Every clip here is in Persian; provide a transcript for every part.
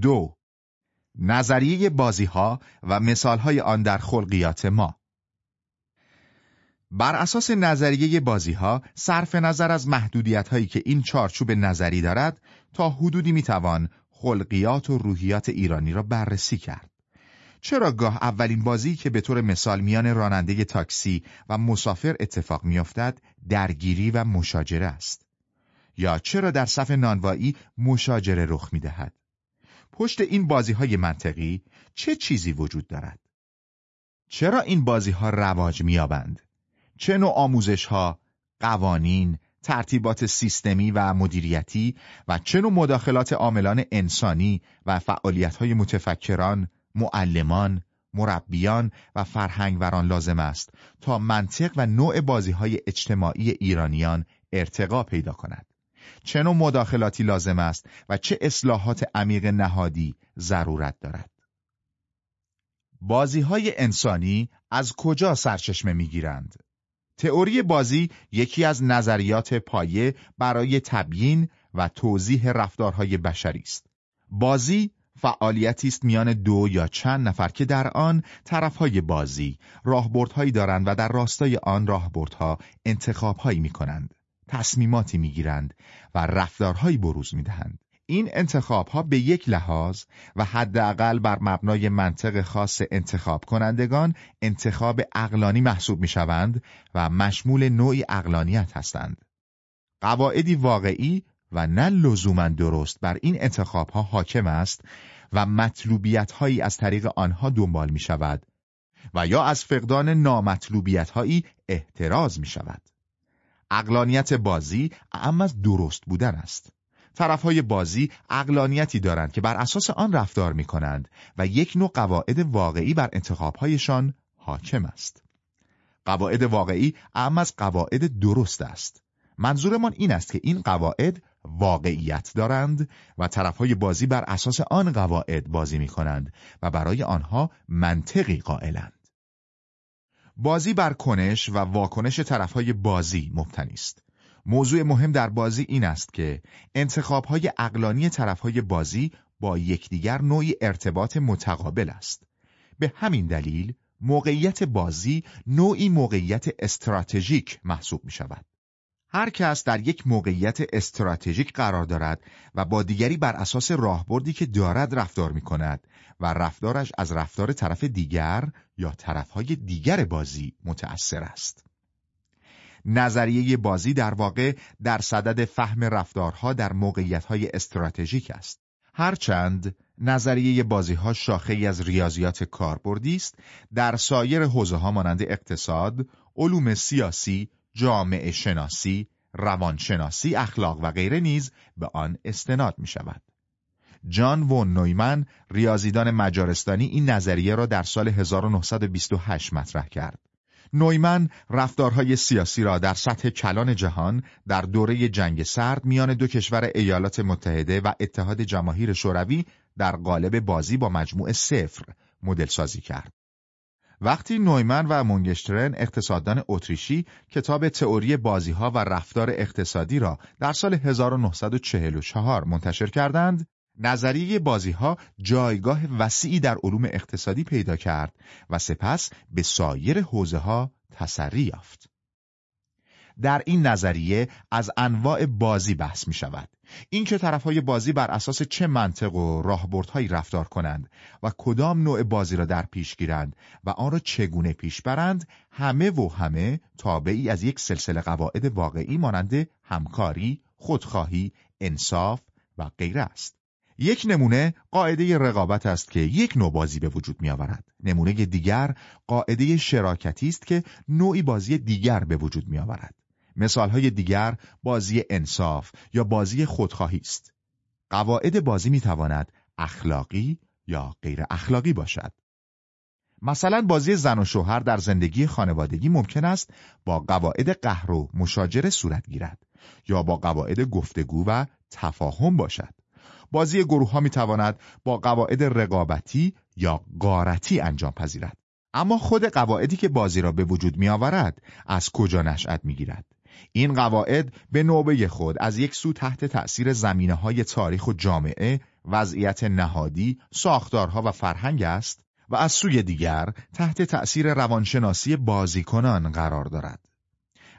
دو نظریه بازی ها و مثال های آن در خلقیات ما بر اساس نظریه بازی ها صرف نظر از محدودیت هایی که این چارچوب نظری دارد تا حدودی می‌توان خلقیات و روحیات ایرانی را بررسی کرد. چرا گاه اولین بازی که به طور مثال میان راننده تاکسی و مسافر اتفاق میافتد درگیری و مشاجره است؟ یا چرا در صف نانوایی مشاجره رخ می‌دهد؟ پشت این بازی های منطقی چه چیزی وجود دارد؟ چرا این بازی ها رواج میابند؟ چه نوع آموزش ها، قوانین، ترتیبات سیستمی و مدیریتی و چه نوع مداخلات عاملان انسانی و فعالیت های متفکران، معلمان، مربیان و فرهنگوران لازم است تا منطق و نوع بازی های اجتماعی ایرانیان ارتقا پیدا کند. چه نوع مداخلاتی لازم است و چه اصلاحات عمیق نهادی ضرورت دارد. بازی های انسانی از کجا سرچشمه می گیرند؟ تئوری بازی یکی از نظریات پایه برای تبیین و توضیح رفتارهای بشری است. بازی فعالیتی است میان دو یا چند نفر که در آن طرفهای بازی راهبردهایی دارند و در راستای آن راهبردها انتخابهایی می کنند. تصمیماتی می‌گیرند و رفتارهایی بروز می‌دهند. این انتخاب ها به یک لحاظ و حداقل بر مبنای منطق خاص انتخاب کنندگان انتخاب اقلانی محسوب می شوند و مشمول نوعی اقلانیت هستند. قواعدی واقعی و نه لزوما درست بر این انتخاب ها حاکم است و مطلوبیت هایی از طریق آنها دنبال می شود و یا از فقدان نامطلوبیت هایی احتراز می شود. اقلانیت بازی اعم از درست بودن است. طرفهای بازی اقلانیتی دارند که بر اساس آن رفتار می کنند و یک نوع قواعد واقعی بر انتخابهایشان حاکم است. قواعد واقعی اعم از قواعد درست است. منظورمان این است که این قواعد واقعیت دارند و طرفهای بازی بر اساس آن قواعد بازی می کنند و برای آنها منطقی قائلند. بازی بر کنش و واکنش طرفهای بازی مبتنی است. موضوع مهم در بازی این است که انتخابهای اقلانی طرفهای بازی با یکدیگر نوعی ارتباط متقابل است. به همین دلیل موقعیت بازی نوعی موقعیت استراتژیک محسوب می شود. هر کس در یک موقعیت استراتژیک قرار دارد و با دیگری بر اساس راهبردی که دارد رفتار می کند و رفتارش از رفتار طرف دیگر یا طرفهای دیگر بازی متأثر است. نظریه بازی در واقع در صدد فهم رفتارها در موقعیتهای استراتژیک است. هرچند نظریه بازی ها شاخه از ریاضیات کاربردی است در سایر حوزه ها مانند اقتصاد، علوم سیاسی، جامعه شناسی، روانشناسی، اخلاق و غیره نیز به آن استناد می شود. جان وون نویمن ریاضیدان مجارستانی این نظریه را در سال 1928 مطرح کرد. نویمن رفتارهای سیاسی را در سطح کلان جهان در دوره جنگ سرد میان دو کشور ایالات متحده و اتحاد جماهیر شوروی در قالب بازی با مجموع صفر مدل سازی کرد. وقتی نویمن و مونگشترن اقتصاددان اتریشی کتاب تئوری بازیها و رفتار اقتصادی را در سال 1944 منتشر کردند، نظریه بازیها جایگاه وسیعی در علوم اقتصادی پیدا کرد و سپس به سایر حوزه ها تسری یافت. در این نظریه از انواع بازی بحث می شود. اینکه طرفهای بازی بر اساس چه منطق و راهبردهایی رفتار کنند و کدام نوع بازی را در پیش گیرند و آن را چگونه پیش برند همه و همه تابعی از یک سلسله قواعد واقعی مانند همکاری، خودخواهی، انصاف و غیره است. یک نمونه قاعده رقابت است که یک نوع بازی به وجود می آورد. نمونه دیگر قاعده شراکتی است که نوعی بازی دیگر به وجود می آورد. مثالهای دیگر بازی انصاف یا بازی خودخواهی است. قواعد بازی می تواند اخلاقی یا غیر اخلاقی باشد. مثلا بازی زن و شوهر در زندگی خانوادگی ممکن است با قواعد قهر و مشاجره صورت گیرد یا با قواعد گفتگو و تفاهم باشد. بازی گروه ها می تواند با قواعد رقابتی یا قارتی انجام پذیرد. اما خود قواعدی که بازی را به وجود می آورد از کجا نشأت می گیرد؟ این قواعد به نوبه خود از یک سو تحت تأثیر زمینه های تاریخ و جامعه، وضعیت نهادی، ساختارها و فرهنگ است و از سوی دیگر تحت تأثیر روانشناسی بازیکنان قرار دارد.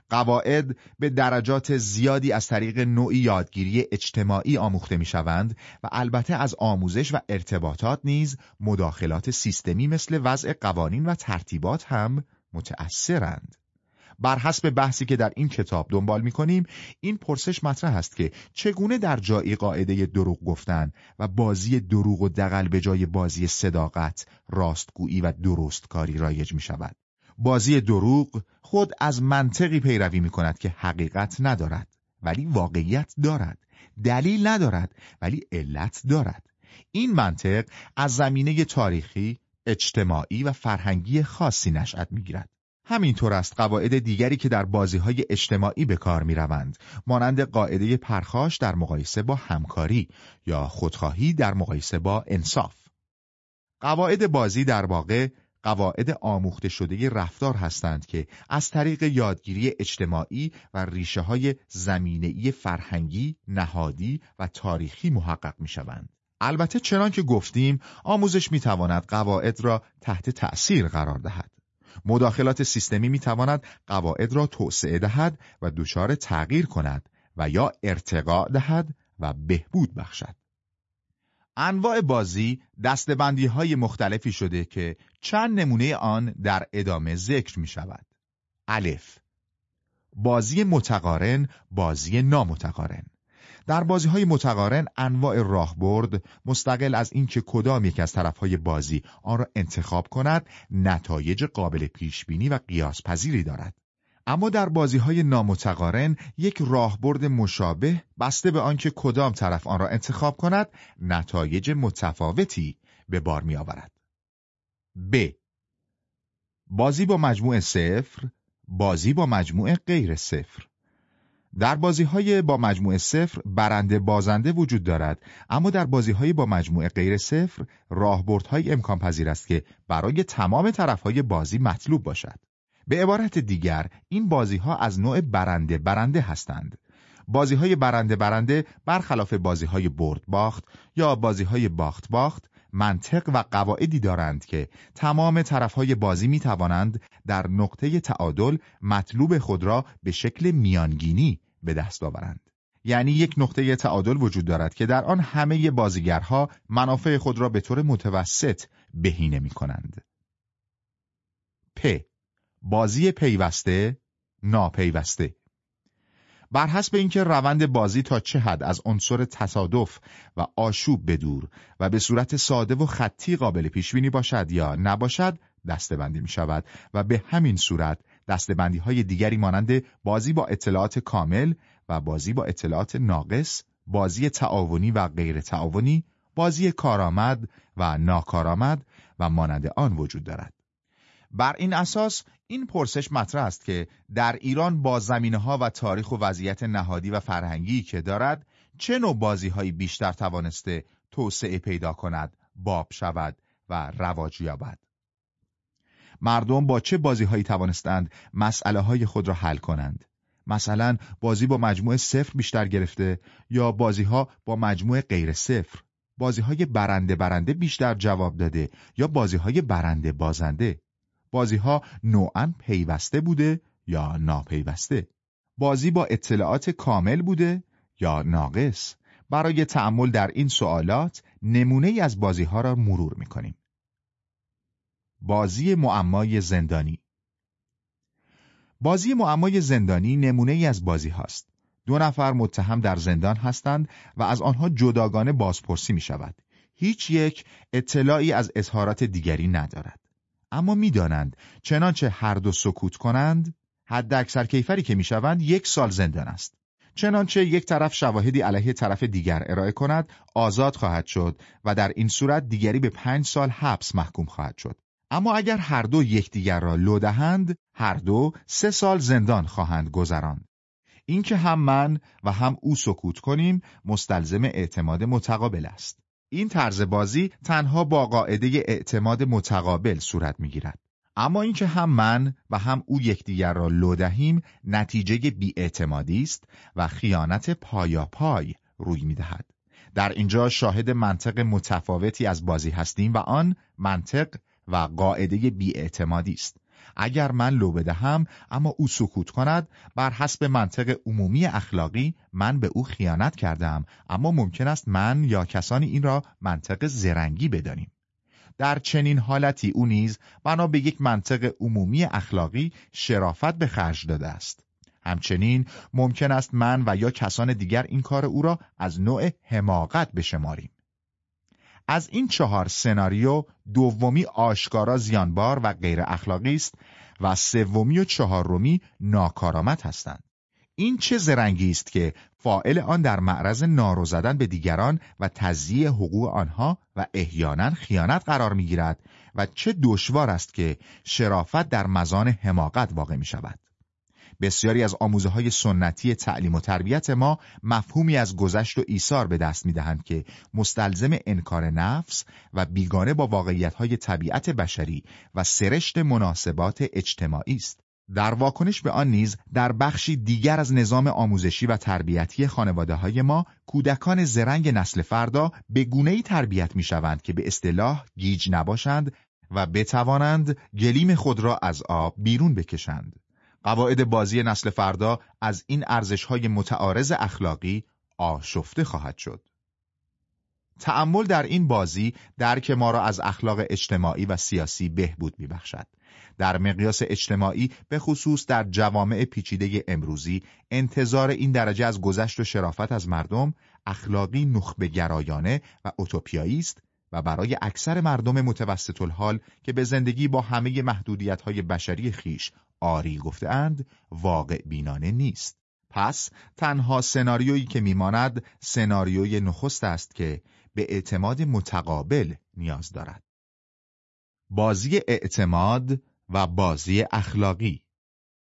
قواعد به درجات زیادی از طریق نوعی یادگیری اجتماعی آموخته می شوند و البته از آموزش و ارتباطات نیز مداخلات سیستمی مثل وضع قوانین و ترتیبات هم متأثرند. بر حسب بحثی که در این کتاب دنبال می کنیم این پرسش مطرح است که چگونه در جایی قاعده دروغ گفتن و بازی دروغ و دقل به جای بازی صداقت، راستگویی و درستکاری رایج می شود. بازی دروغ خود از منطقی پیروی می کند که حقیقت ندارد ولی واقعیت دارد دلیل ندارد ولی علت دارد این منطق از زمینه تاریخی، اجتماعی و فرهنگی خاصی نشأت می‌گیرد. همینطور است قواعد دیگری که در بازی های اجتماعی به کار می روند مانند قاعده پرخاش در مقایسه با همکاری یا خودخواهی در مقایسه با انصاف قواعد بازی در واقع قواعد آموخته شده رفتار هستند که از طریق یادگیری اجتماعی و ریشه های زمینه‌ای فرهنگی، نهادی و تاریخی محقق می شوند. البته چنان که گفتیم آموزش می تواند قواعد را تحت تأثیر قرار دهد. مداخلات سیستمی می تواند قواعد را توسعه دهد و دچار تغییر کند و یا ارتقا دهد و بهبود بخشد. انواع بازی دستبندی های مختلفی شده که چند نمونه آن در ادامه ذکر می شود. الف بازی متقارن، بازی نامتقارن در بازی های متقارن انواع راهبرد مستقل از اینکه کدام یک از طرف های بازی آن را انتخاب کند نتایج قابل پیش بینی و قیاس پذیری دارد. اما در بازی های نامتقارن یک راهبرد مشابه بسته به آنکه کدام طرف آن را انتخاب کند نتایج متفاوتی به بار می آورد. ب بازی با مجموع صفر بازی با مجموع غیر صفر در بازی های با مجموع صفر برنده بازنده وجود دارد. اما در بازی های با مجموع غیر صفر راهبردهای امکان پذیر است که برای تمام طرف های بازی مطلوب باشد. به عبارت دیگر این بازی ها از نوع برنده برنده هستند. بازی های برنده برنده برخلاف بازی های برد باخت یا بازی های باخت باخت منطق و قواعدی دارند که تمام طرفهای بازی می توانند در نقطه تعادل مطلوب خود را به شکل میانگینی به دست آورند. یعنی یک نقطه تعادل وجود دارد که در آن همه بازیگرها منافع خود را به طور متوسط بهینه می کنند. پ بازی پیوسته ناپیوسته بر حسب اینکه روند بازی تا چه حد از عنصر تصادف و آشوب بدور و به صورت ساده و خطی قابل پیش بینی باشد یا نباشد دستبندی می شود و به همین صورت دستبندی های دیگری مانند بازی با اطلاعات کامل و بازی با اطلاعات ناقص، بازی تعاونی و غیر تعاونی، بازی کارآمد و ناکارآمد و مانند آن وجود دارد. بر این اساس این پرسش مطرح است که در ایران با زمینه ها و تاریخ و وضعیت نهادی و فرهنگی که دارد چه نوع بازی هایی بیشتر توانسته توسعه پیدا کند، باب شود و رواج یابد. مردم با چه بازی هایی توانستند مسئله های خود را حل کنند؟ مثلا بازی با مجموعه صفر بیشتر گرفته یا بازی ها با مجموعه غیر صفر بازی های برنده برنده بیشتر جواب داده یا بازی های برنده بازنده بازی ها نوعا پیوسته بوده یا ناپیوسته بازی با اطلاعات کامل بوده یا ناقص برای تعمل در این سوالات نمونه ای از بازی ها را مرور می کنیم. بازی معمای زندانی بازی معمای زندانی نمونه ای از بازی هاست. دو نفر متهم در زندان هستند و از آنها جداگانه بازپرسی می شود. هیچ یک اطلاعی از اظهارات دیگری ندارد. اما می‌دانند چنانچه هر دو سکوت کنند حد اکثر کیفری که می‌شوند یک سال زندان است. چنانچه یک طرف شواهدی علیه طرف دیگر ارائه کند آزاد خواهد شد و در این صورت دیگری به پنج سال حبس محکوم خواهد شد. اما اگر هر دو یکدیگر را لو دهند هر دو سه سال زندان خواهند گذراند. اینکه هم من و هم او سکوت کنیم مستلزم اعتماد متقابل است. این طرز بازی تنها با قاعده اعتماد متقابل صورت می‌گیرد. اما اینکه هم من و هم او یکدیگر را لو دهیم نتیجه بیاعتمادی است و خیانت پای روی می‌دهد. در اینجا شاهد منطق متفاوتی از بازی هستیم و آن منطق و قاعده بیاعتمادی است. اگر من لو بدهم اما او سکوت کند بر حسب منطق عمومی اخلاقی من به او خیانت کردم اما ممکن است من یا کسانی این را منطق زرنگی بدانیم. در چنین حالتی او نیز بنا به یک منطق عمومی اخلاقی شرافت به خرج داده است. همچنین ممکن است من و یا کسان دیگر این کار او را از نوع حماقت بشماریم. از این چهار سناریو دومی آشکارا زیانبار و غیر اخلاقی است و سومی و چهارمی ناکارآمد هستند. این چه زرنگی است که فائل آن در معرض نارو زدن به دیگران و تضییع حقوق آنها و احیانا خیانت قرار می‌گیرد و چه دشوار است که شرافت در مزان حماقت واقع می شود. بسیاری از آموزه های سنتی تعلیم و تربیت ما مفهومی از گذشت و ایثار به دست می‌دهند که مستلزم انکار نفس و بیگانه با واقعیت های طبیعت بشری و سرشت مناسبات اجتماعی است. در واکنش به آن نیز در بخشی دیگر از نظام آموزشی و تربیتی خانواده های ما کودکان زرنگ نسل فردا به گونه‌ای تربیت می شوند که به اصطلاح گیج نباشند و بتوانند گلیم خود را از آب بیرون بکشند. قواعد بازی نسل فردا از این ارزش‌های متعارض اخلاقی آشفته خواهد شد. تأمل در این بازی درک ما را از اخلاق اجتماعی و سیاسی بهبود میبخشد. در مقیاس اجتماعی به خصوص در جوامع پیچیده امروزی انتظار این درجه از گذشت و شرافت از مردم اخلاقی نخبه گرایانه و اوتوپیایی است و برای اکثر مردم متوسط الحال که به زندگی با همه محدودیت های بشری خیش آری گفتهاند واقع بینانه نیست. پس تنها سناریویی که میماند سناریوی نخست است که به اعتماد متقابل نیاز دارد. بازی اعتماد و بازی اخلاقی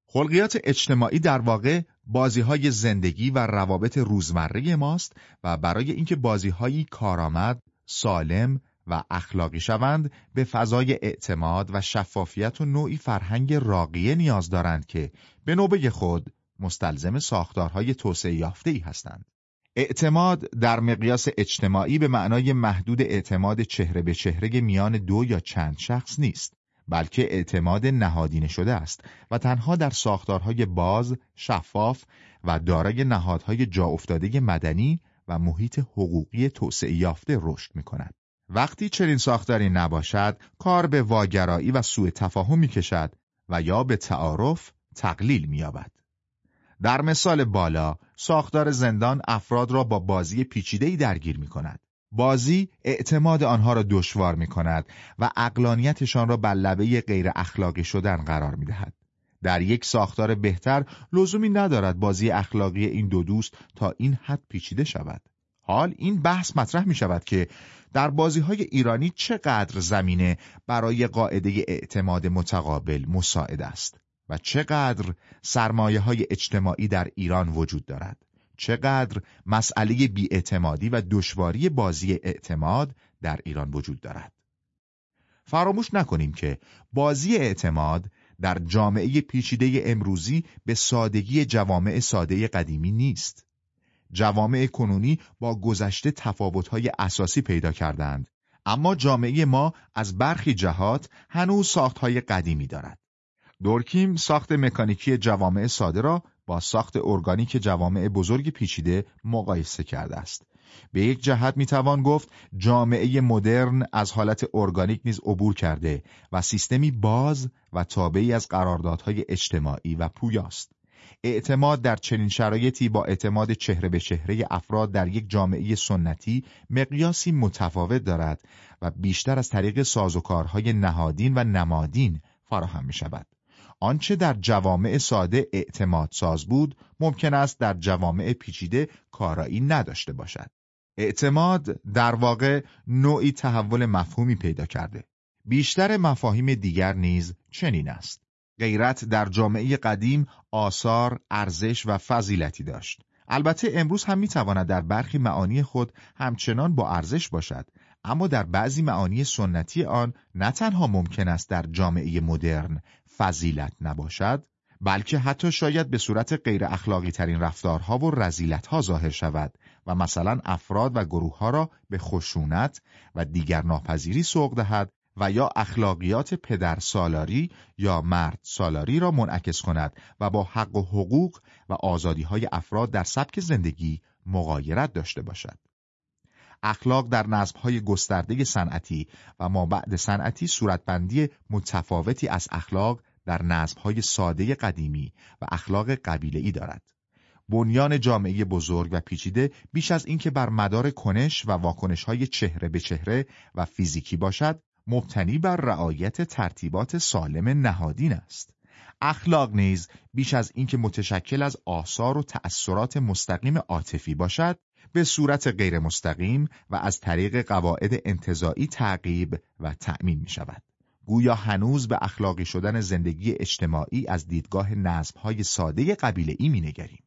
خلقیات اجتماعی در واقع بازی های زندگی و روابط روزمره ماست و برای اینکه بازی هایی کارآمد، سالم و اخلاقی شوند به فضای اعتماد و شفافیت و نوعی فرهنگ راقیه نیاز دارند که به نوبه خود مستلزم ساختارهای توسعه یافته ای هستند. اعتماد در مقیاس اجتماعی به معنای محدود اعتماد چهره به چهره میان دو یا چند شخص نیست بلکه اعتماد نهادینه شده است و تنها در ساختارهای باز، شفاف و دارای نهادهای جا افتاده مدنی و محیط حقوقی توسعه یافته رشد می کند. وقتی چنین ساختاری نباشد، کار به واگرایی و سوء تفاهم می کشد و یا به تعارف تقلیل می یابد. در مثال بالا، ساختار زندان افراد را با بازی پیچیده‌ای درگیر می کند. بازی اعتماد آنها را دشوار می کند و اقلانیتشان را بر لبه غیر اخلاقی شدن قرار می دهد. در یک ساختار بهتر لزومی ندارد بازی اخلاقی این دو دوست تا این حد پیچیده شود. حال این بحث مطرح می شود که در بازی های ایرانی چقدر زمینه برای قاعده اعتماد متقابل مساعد است و چقدر سرمایه های اجتماعی در ایران وجود دارد. چقدر مسئله بیاعتمادی و دشواری بازی اعتماد در ایران وجود دارد. فراموش نکنیم که بازی اعتماد در جامعه پیچیده امروزی به سادگی جوامع ساده قدیمی نیست. جوامع کنونی با گذشته تفاوت‌های اساسی پیدا کردند اما جامعه ما از برخی جهات هنوز ساختهای قدیمی دارد. دورکیم ساخت مکانیکی جوامع ساده را با ساخت ارگانیک جوامع بزرگ پیچیده مقایسه کرده است. به یک جهت می‌توان گفت جامعه مدرن از حالت ارگانیک نیز عبور کرده و سیستمی باز و تابعی از قراردادهای اجتماعی و پویاست. اعتماد در چنین شرایطی با اعتماد چهره به چهره افراد در یک جامعه سنتی مقیاسی متفاوت دارد و بیشتر از طریق سازوکارهای نهادین و نمادین فراهم می شود. آنچه در جوامع ساده اعتماد ساز بود ممکن است در جوامع پیچیده کارایی نداشته باشد. اعتماد در واقع نوعی تحول مفهومی پیدا کرده. بیشتر مفاهیم دیگر نیز چنین است. غیرت در جامعه قدیم آثار، ارزش و فضیلتی داشت. البته امروز هم می‌تواند در برخی معانی خود همچنان با ارزش باشد اما در بعضی معانی سنتی آن نه تنها ممکن است در جامعه مدرن فضیلت نباشد بلکه حتی شاید به صورت غیر اخلاقی ترین رفتارها و رزیلت ها ظاهر شود و مثلا افراد و گروه ها را به خشونت و دیگر ناپذیری سوق دهد و یا اخلاقیات پدر سالاری یا مرد سالاری را منعکس کند و با حق و حقوق و آزادی های افراد در سبک زندگی مغایرت داشته باشد. اخلاق در های گسترده صنعتی و ما بعد صنعتی صورتبندی متفاوتی از اخلاق در های ساده قدیمی و اخلاق ای دارد. بنیان جامعه بزرگ و پیچیده بیش از اینکه بر مدار کنش و واکنش های چهره به چهره و فیزیکی باشد مبتنی بر رعایت ترتیبات سالم نهادین است. اخلاق نیز بیش از اینکه متشکل از آثار و تأثیرات مستقیم عاطفی باشد به صورت غیر مستقیم و از طریق قواعد انتظاعی تعقیب و تأمین می شود. گویا هنوز به اخلاقی شدن زندگی اجتماعی از دیدگاه نظمهای ساده قبیله ای می نگریم.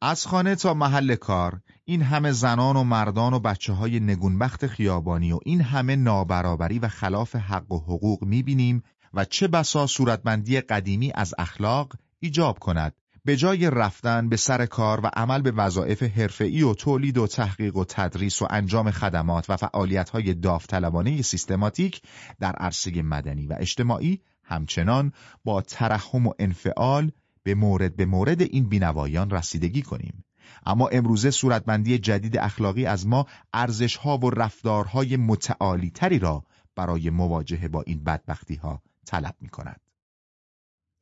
از خانه تا محل کار این همه زنان و مردان و بچه های نگونبخت خیابانی و این همه نابرابری و خلاف حق و حقوق می‌بینیم و چه بسا صورتبندی قدیمی از اخلاق ایجاب کند. به جای رفتن به سر کار و عمل به وظایف حرفه‌ای و تولید و تحقیق و تدریس و انجام خدمات و فعالیت‌های داوطلبانه سیستماتیک در عرصه مدنی و اجتماعی همچنان با ترحم و انفعال به مورد به مورد این بینوایان رسیدگی کنیم اما امروزه صورتبندی جدید اخلاقی از ما ارزشها و رفتارهای متعالی تری را برای مواجهه با این بدبختی ها طلب می کند.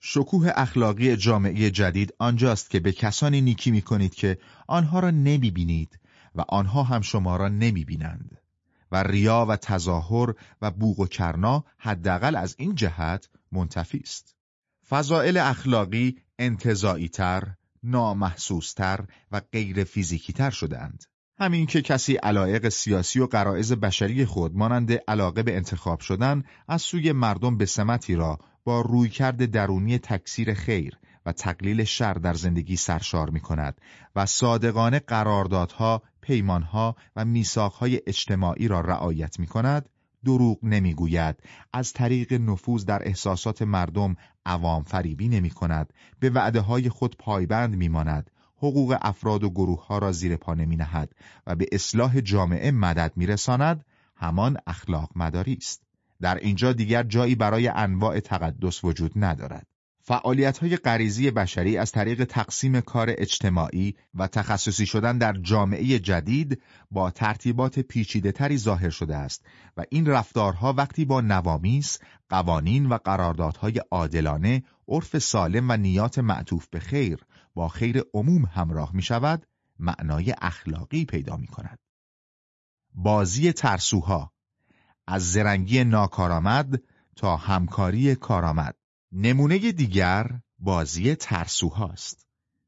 شکوه اخلاقی جامعه جدید آنجاست که به کسانی نیکی می کنید که آنها را نمی بینید و آنها هم شما را نمی بینند و ریا و تظاهر و بوغ و کرنا حداقل از این جهت منتفی است. فضائل اخلاقی انتظاعی تر، نامحسوستر و غیر فیزیکی تر شدند. همین که کسی علایق سیاسی و قرائز بشری خود مانند علاقه به انتخاب شدن از سوی مردم به سمتی را با رویکرد درونی تکثیر خیر و تقلیل شر در زندگی سرشار می کند و صادقانه قراردادها، پیمانها و میثاقهای اجتماعی را رعایت می کند، دروغ نمی‌گوید از طریق نفوذ در احساسات مردم عوام فریبی نمی کند به وعده های خود پایبند می ماند حقوق افراد و گروه ها را زیر پا نمی نهد و به اصلاح جامعه مدد می رساند همان اخلاق مداری است. در اینجا دیگر جایی برای انواع تقدس وجود ندارد. فعالیت های غریزی بشری از طریق تقسیم کار اجتماعی و تخصصی شدن در جامعه جدید با ترتیبات پیچیده تری ظاهر شده است و این رفتارها وقتی با نوامیس، قوانین و قراردادهای عادلانه، عرف سالم و نیات معطوف به خیر با خیر عموم همراه می شود، معنای اخلاقی پیدا می کند. بازی ترسوها از زرنگی ناکارآمد تا همکاری کارآمد نمونه دیگر بازی ترسوهاست.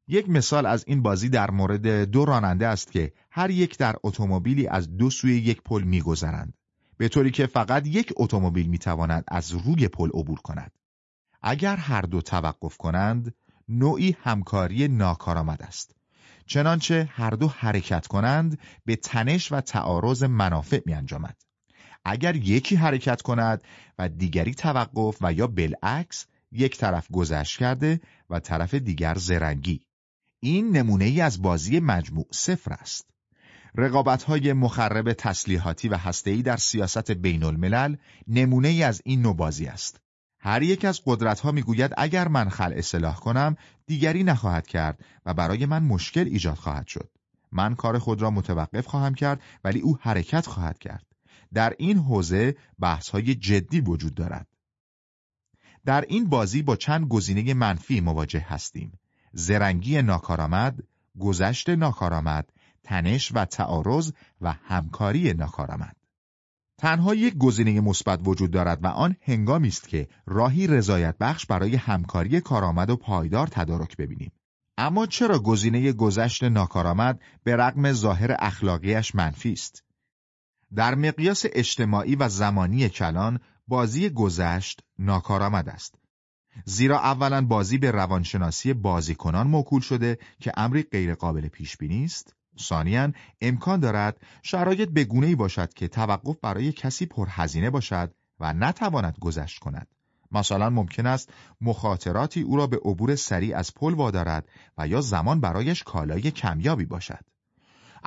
یک مثال از این بازی در مورد دو راننده است که هر یک در اتومبیلی از دو سوی یک پل میگذرند به طوری که فقط یک اتومبیل می‌تواند از روی پل عبور کند. اگر هر دو توقف کنند، نوعی همکاری ناکارآمد است. چنانچه هر دو حرکت کنند به تنش و تعارض منافع می انجامد. اگر یکی حرکت کند و دیگری توقف و یا بالعکس یک طرف گذشت کرده و طرف دیگر زرنگی. این نمونه ای از بازی مجموع صفر است. رقابت های مخرب تسلیحاتی و هسته‌ای در سیاست بین الملل نمونه ای از این نوع بازی است. هر یک از قدرت ها می‌گوید اگر من خل اصلاح کنم دیگری نخواهد کرد و برای من مشکل ایجاد خواهد شد. من کار خود را متوقف خواهم کرد ولی او حرکت خواهد کرد. در این حوزه بحث های جدی وجود دارد. در این بازی با چند گزینه منفی مواجه هستیم. زرنگی ناکارآمد، گذشت ناکارآمد، تنش و تعارض و همکاری ناکارآمد. تنها یک گزینه مثبت وجود دارد و آن هنگامی است که راهی رضایت بخش برای همکاری کارآمد و پایدار تدارک ببینیم. اما چرا گزینه گذشت ناکارآمد به رغم ظاهر اخلاقیش منفی است؟ در مقیاس اجتماعی و زمانی کلان بازی گذشت ناکارآمد است. زیرا اولا بازی به روانشناسی بازیکنان موکول شده که امری غیرقابل پیش بینی است ثانیا امکان دارد شرایط به ای باشد که توقف برای کسی پرهزینه باشد و نتواند گذشت کند. مثلا ممکن است مخاطراتی او را به عبور سریع از پل وادارد و یا زمان برایش کالای کمیابی باشد.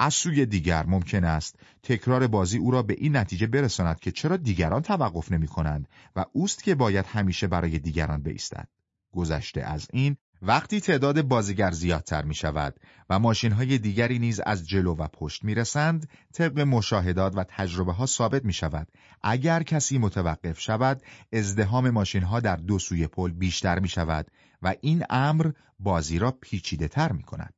از سوی دیگر ممکن است تکرار بازی او را به این نتیجه برساند که چرا دیگران توقف نمی کنند و اوست که باید همیشه برای دیگران بایستد. گذشته از این وقتی تعداد بازیگر زیادتر می شود و ماشین های دیگری نیز از جلو و پشت می رسند، طبق مشاهدات و تجربه ها ثابت می شود. اگر کسی متوقف شود، ازدهام ماشین ها در دو سوی پل بیشتر می شود و این امر بازی را پیچیده تر می کند.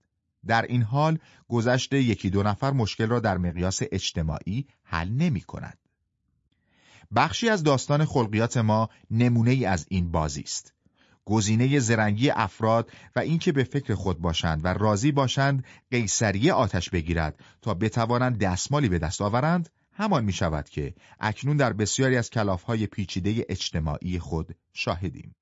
در این حال گذشته یکی دو نفر مشکل را در مقیاس اجتماعی حل نمی کند. بخشی از داستان خلقیات ما نمونه ای از این بازی است. گزینه زرنگی افراد و اینکه به فکر خود باشند و راضی باشند قیصری آتش بگیرد تا بتوانند دستمالی به دست آورند همان می شود که اکنون در بسیاری از کلافهای پیچیده اجتماعی خود شاهدیم.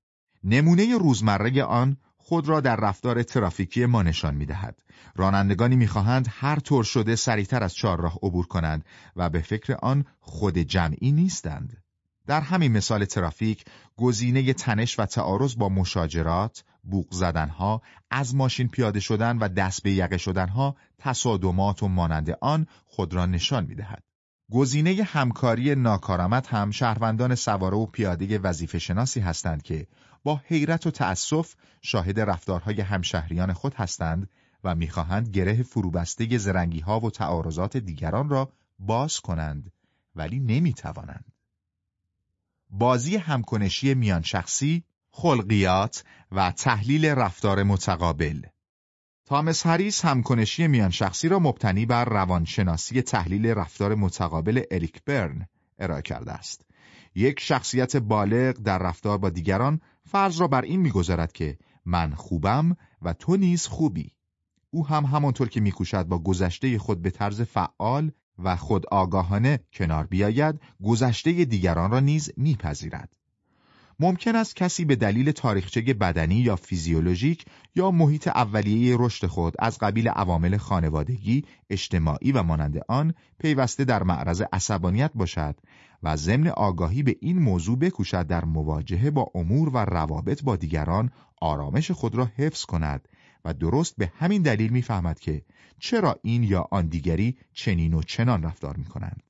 نمونه روزمره آن خود را در رفتار ترافیکی ما نشان می دهد. رانندگانی می‌خواهند هر طور شده سریعتر از چهارراه عبور کنند و به فکر آن خود جمعی نیستند. در همین مثال ترافیک گزینه تنش و تعارض با مشاجرات، بوق زدنها، از ماشین پیاده شدن و دست به یقه شدنها تصادمات و مانند آن خود را نشان می‌دهد. گزینه همکاری ناکارآمد هم شهروندان سواره و پیاده وظیفه شناسی هستند که با حیرت و تأسف شاهد رفتارهای همشهریان خود هستند و می‌خواهند گره فروبسته زرنگی ها و تعارضات دیگران را باز کنند ولی نمی‌توانند. بازی همکنشی میان شخصی، خلقیات و تحلیل رفتار متقابل تامس هریس همکنشی میان شخصی را مبتنی بر روانشناسی تحلیل رفتار متقابل اریک برن ارائه کرده است. یک شخصیت بالغ در رفتار با دیگران فرض را بر این می‌گذارد که من خوبم و تو نیز خوبی. او هم همانطور که میکوشد با گذشته خود به طرز فعال و خود آگاهانه کنار بیاید گذشته دیگران را نیز میپذیرد. ممکن است کسی به دلیل تاریخچه بدنی یا فیزیولوژیک یا محیط اولیه رشد خود از قبیل عوامل خانوادگی، اجتماعی و مانند آن پیوسته در معرض عصبانیت باشد و ضمن آگاهی به این موضوع بکوشد در مواجهه با امور و روابط با دیگران آرامش خود را حفظ کند و درست به همین دلیل می‌فهمد که چرا این یا آن دیگری چنین و چنان رفتار می کنند.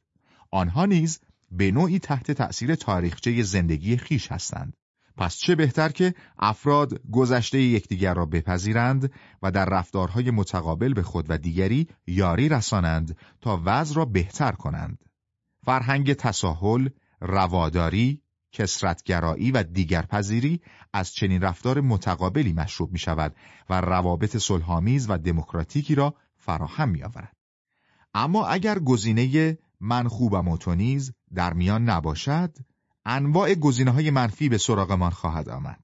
آنها نیز به نوعی تحت تأثیر تاریخچه زندگی خیش هستند. پس چه بهتر که افراد گذشته یکدیگر را بپذیرند و در رفتارهای متقابل به خود و دیگری یاری رسانند تا وضع را بهتر کنند. فرهنگ تساهل، رواداری، کسرتگرایی و دیگرپذیری از چنین رفتار متقابلی مشروب می شود و روابط صلحآمیز و دموکراتیکی را فراهم می آورد. اما اگر گزینه من خوبم و تو نیز در میان نباشد انواع گزینه های منفی به سراغمان خواهد آمد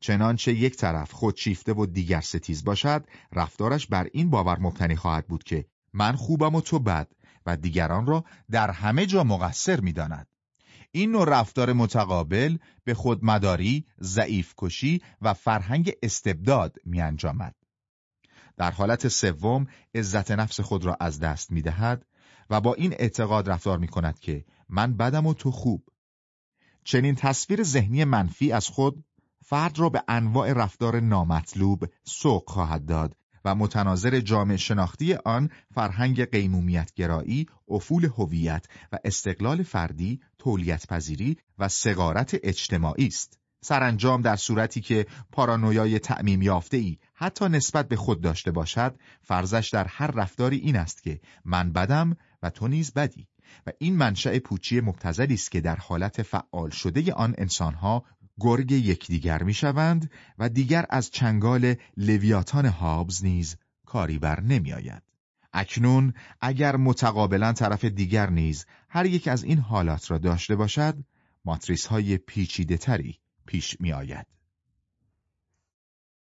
چنانچه یک طرف خودشیفته و دیگر ستیز باشد رفتارش بر این باور مبتنی خواهد بود که من خوبم و تو بد و دیگران را در همه جا مقصر می‌داند این نوع رفتار متقابل به خودمداری، ضعیف کشی و فرهنگ استبداد می انجامد. در حالت سوم عزت نفس خود را از دست می دهد و با این اعتقاد رفتار می کند که من بدم و تو خوب. چنین تصویر ذهنی منفی از خود فرد را به انواع رفتار نامطلوب سوق خواهد داد و متناظر جامع شناختی آن فرهنگ قیمومیت گرایی، افول هویت و استقلال فردی، تولیت پذیری و سقارت اجتماعی است. سرانجام در صورتی که پارانویای تعمیم یافته ای حتی نسبت به خود داشته باشد فرضش در هر رفتاری این است که من بدم و تو نیز بدی و این منشأ پوچی مبتذلی است که در حالت فعال شده آن انسانها گرگ یکدیگر می‌شوند و دیگر از چنگال لویاتان هابز نیز کاری بر نمیآید. اکنون اگر متقابلا طرف دیگر نیز هر یک از این حالات را داشته باشد ماتریس های پیچیده تری پیش می آید.